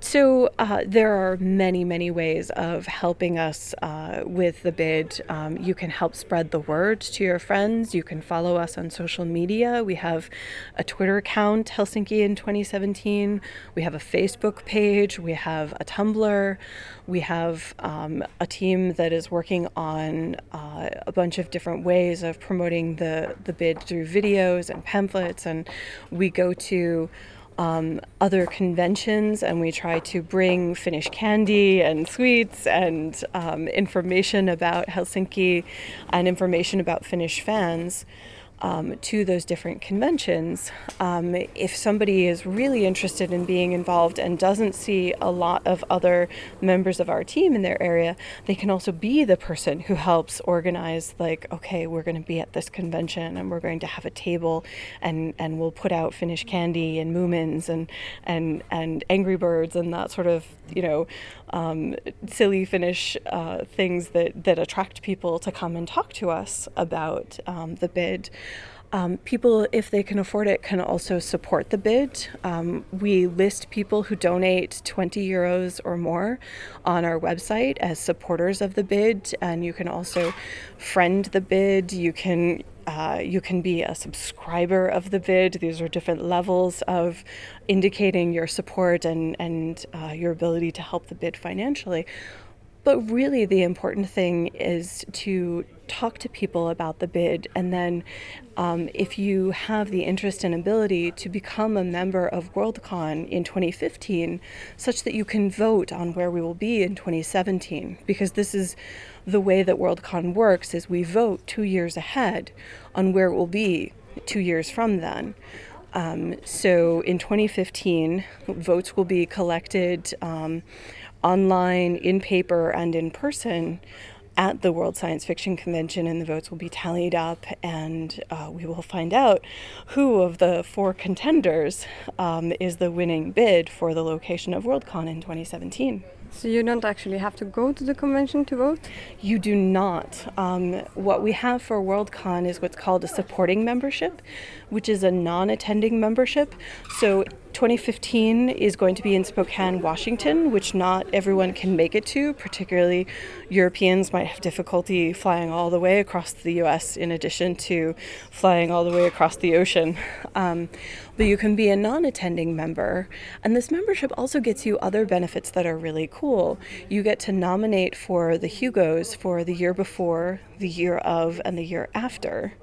Speaker 6: So uh, there are many, many ways of helping us uh, with the bid. Um, you can help spread the word to your friends. You can follow us on social media. We have a Twitter account, Helsinki in 2017. We have a Facebook page. We have a Tumblr. We have um, a team that is working on uh, a bunch of different ways of promoting the, the bid through videos and pamphlets, and we go to um, other conventions and we try to bring Finnish candy and sweets and um, information about Helsinki and information about Finnish fans um, to those different conventions. Um, if somebody is really interested in being involved and doesn't see a lot of other members of our team in their area, they can also be the person who helps organize, like, okay, we're going to be at this convention and we're going to have a table and, and we'll put out Finnish candy and Moomins and, and, and Angry Birds and that sort of, you know, um, silly Finnish uh, things that, that attract people to come and talk to us about um, the bid. Um, people, if they can afford it, can also support the bid. Um, we list people who donate 20 euros or more on our website as supporters of the bid, and you can also friend the bid. You can uh, you can be a subscriber of the bid. These are different levels of indicating your support and and uh, your ability to help the bid financially. But really, the important thing is to talk to people about the bid, and then um, if you have the interest and ability to become a member of Worldcon in 2015, such that you can vote on where we will be in 2017, because this is the way that Worldcon works: is we vote two years ahead on where it will be two years from then. Um, so in 2015, votes will be collected. Um, online, in paper, and in person at the World Science Fiction Convention, and the votes will be tallied up, and uh, we will find out who of the four contenders um, is the winning bid for the location of Worldcon in 2017.
Speaker 2: So you don't actually have to go to the convention to vote?
Speaker 6: You do not. Um, what we have for Worldcon is what's called a supporting membership, which is a non-attending membership. So 2015 is going to be in Spokane, Washington, which not everyone can make it to. Particularly, Europeans might have difficulty flying all the way across the US in addition to flying all the way across the ocean. Um, but you can be a non attending member, and this membership also gets you other benefits that are really cool. You get to nominate for the Hugos for the year before, the year of, and the year after.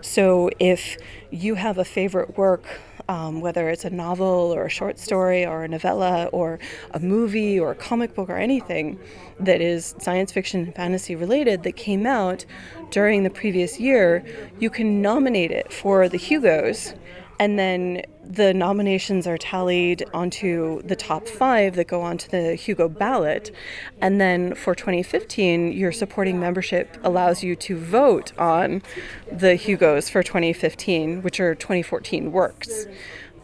Speaker 6: So if you have a favorite work um, whether it's a novel or a short story or a novella or a movie or a comic book or anything that is science fiction and fantasy related that came out during the previous year, you can nominate it for the Hugos and then the nominations are tallied onto the top five that go onto the Hugo ballot. And then for 2015, your supporting membership allows you to vote on the Hugos for 2015, which are 2014 works.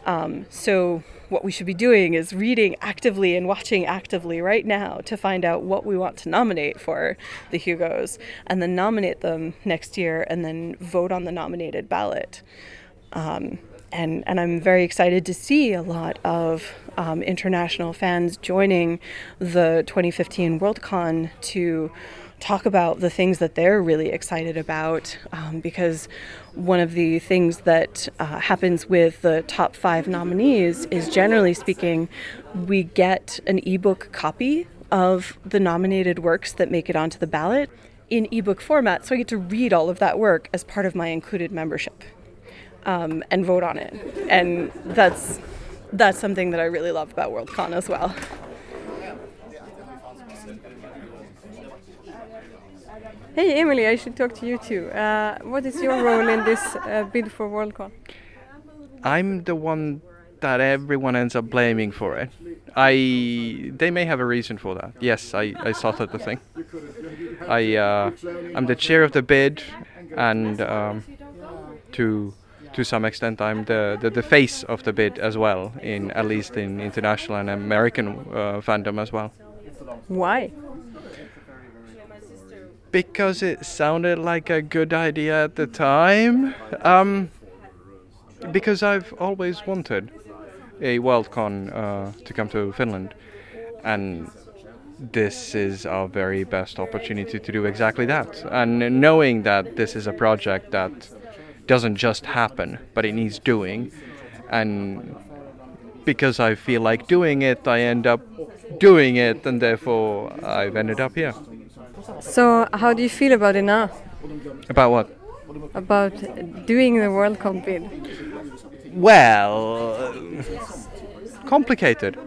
Speaker 6: Um, so, what we should be doing is reading actively and watching actively right now to find out what we want to nominate for the Hugos, and then nominate them next year, and then vote on the nominated ballot. Um, and, and I'm very excited to see a lot of um, international fans joining the 2015 Worldcon to talk about the things that they're really excited about um, because one of the things that uh, happens with the top five nominees is generally speaking we get an ebook copy of the nominated works that make it onto the ballot in ebook format so i get to read all of that work as part of my included membership um, and vote on it. And that's that's something that I really love about Worldcon as well.
Speaker 2: Hey Eemeli, I should talk to you too. Uh, what is your role in this uh, bid for Worldcon?
Speaker 7: I'm the one that everyone ends up blaming for it. I they may have a reason for that. Yes, I, I started the thing. I uh, I'm the chair of the bid, and um, to to some extent I'm the, the, the face of the bid as well. In at least in international and American uh, fandom as well.
Speaker 2: Why?
Speaker 7: Because it sounded like a good idea at the time. Um, because I've always wanted a Worldcon uh, to come to Finland, and this is our very best opportunity to do exactly that. And knowing that this is a project that doesn't just happen, but it needs doing, and because I feel like doing it, I end up doing it, and therefore I've ended up here.
Speaker 2: So, how do you feel about it now?
Speaker 7: About what?
Speaker 2: About doing the WorldCon bid?
Speaker 7: Well, complicated.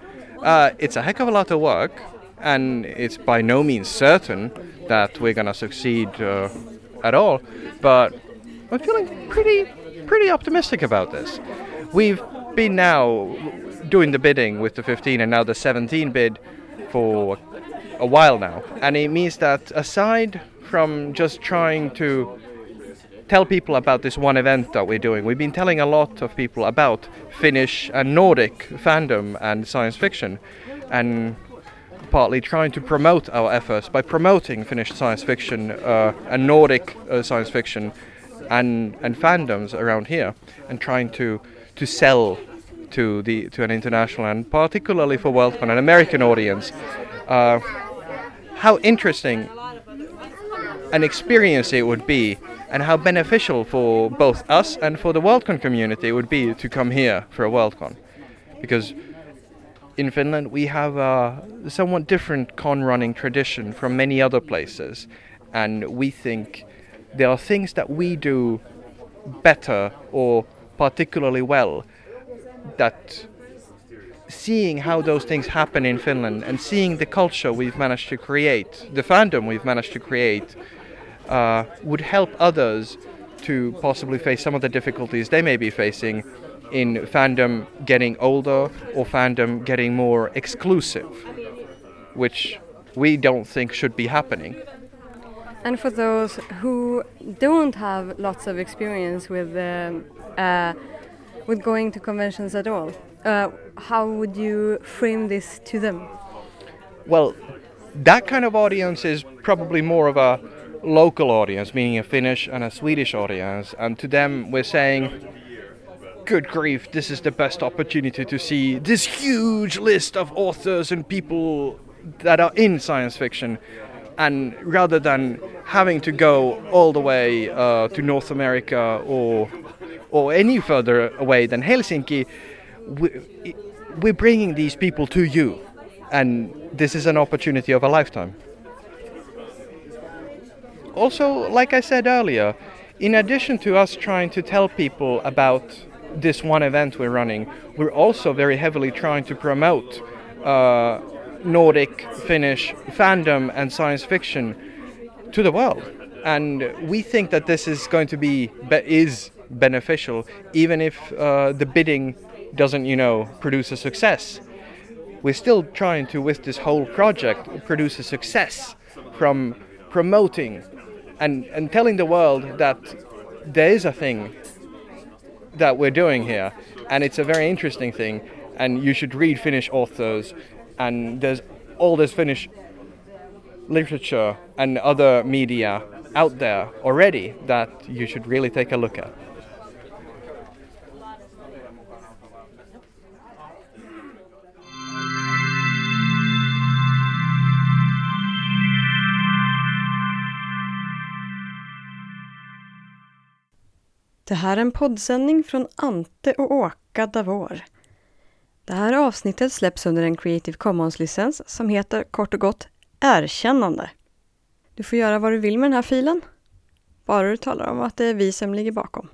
Speaker 7: Uh, it's a heck of a lot of work, and it's by no means certain that we're gonna succeed uh, at all. But I'm feeling pretty, pretty optimistic about this. We've been now doing the bidding with the 15 and now the 17 bid for a while now, and it means that aside from just trying to tell people about this one event that we're doing. We've been telling a lot of people about Finnish and Nordic fandom and science fiction, and partly trying to promote our efforts by promoting Finnish science fiction uh, and Nordic uh, science fiction and and fandoms around here, and trying to to sell to the to an international and particularly for Worldcon an American audience uh, how interesting an experience it would be and how beneficial for both us and for the Worldcon community it would be to come here for a Worldcon. Because in Finland we have a somewhat different con running tradition from many other places, and we think there are things that we do better or particularly well that seeing how those things happen in Finland and seeing the culture we've managed to create, the fandom we've managed to create, uh, would help others to possibly face some of the difficulties they may be facing in fandom getting older or fandom getting more exclusive, which we don't think should be happening.
Speaker 2: And for those who don't have lots of experience with um, uh, with going to conventions at all, uh, how would you frame this to them?
Speaker 7: Well, that kind of audience is probably more of a local audience, meaning a Finnish and a Swedish audience, and to them we're saying, good grief, this is the best opportunity to see this huge list of authors and people that are in science fiction. And rather than having to go all the way uh, to North America or or any further away than Helsinki, we, we're bringing these people to you, and this is an opportunity of a lifetime. Also, like I said earlier, in addition to us trying to tell people about this one event we're running, we're also very heavily trying to promote uh, Nordic, Finnish fandom and science fiction to the world. And we think that this is going to be, be is beneficial, even if uh, the bidding doesn't, you know, produce a success. We're still trying to, with this whole project, produce a success from promoting and, and telling the world that there is a thing that we're doing here and it's a very interesting thing and you should read Finnish authors and there's all this Finnish literature and other media out there already that you should really take a look at.
Speaker 2: Det här är en poddsändning från Ante och Åka Davor. Det här avsnittet släpps under en Creative Commons-licens som heter kort och gott Erkännande. Du får göra vad du vill med den här filen, bara du talar om att det är vi som ligger bakom.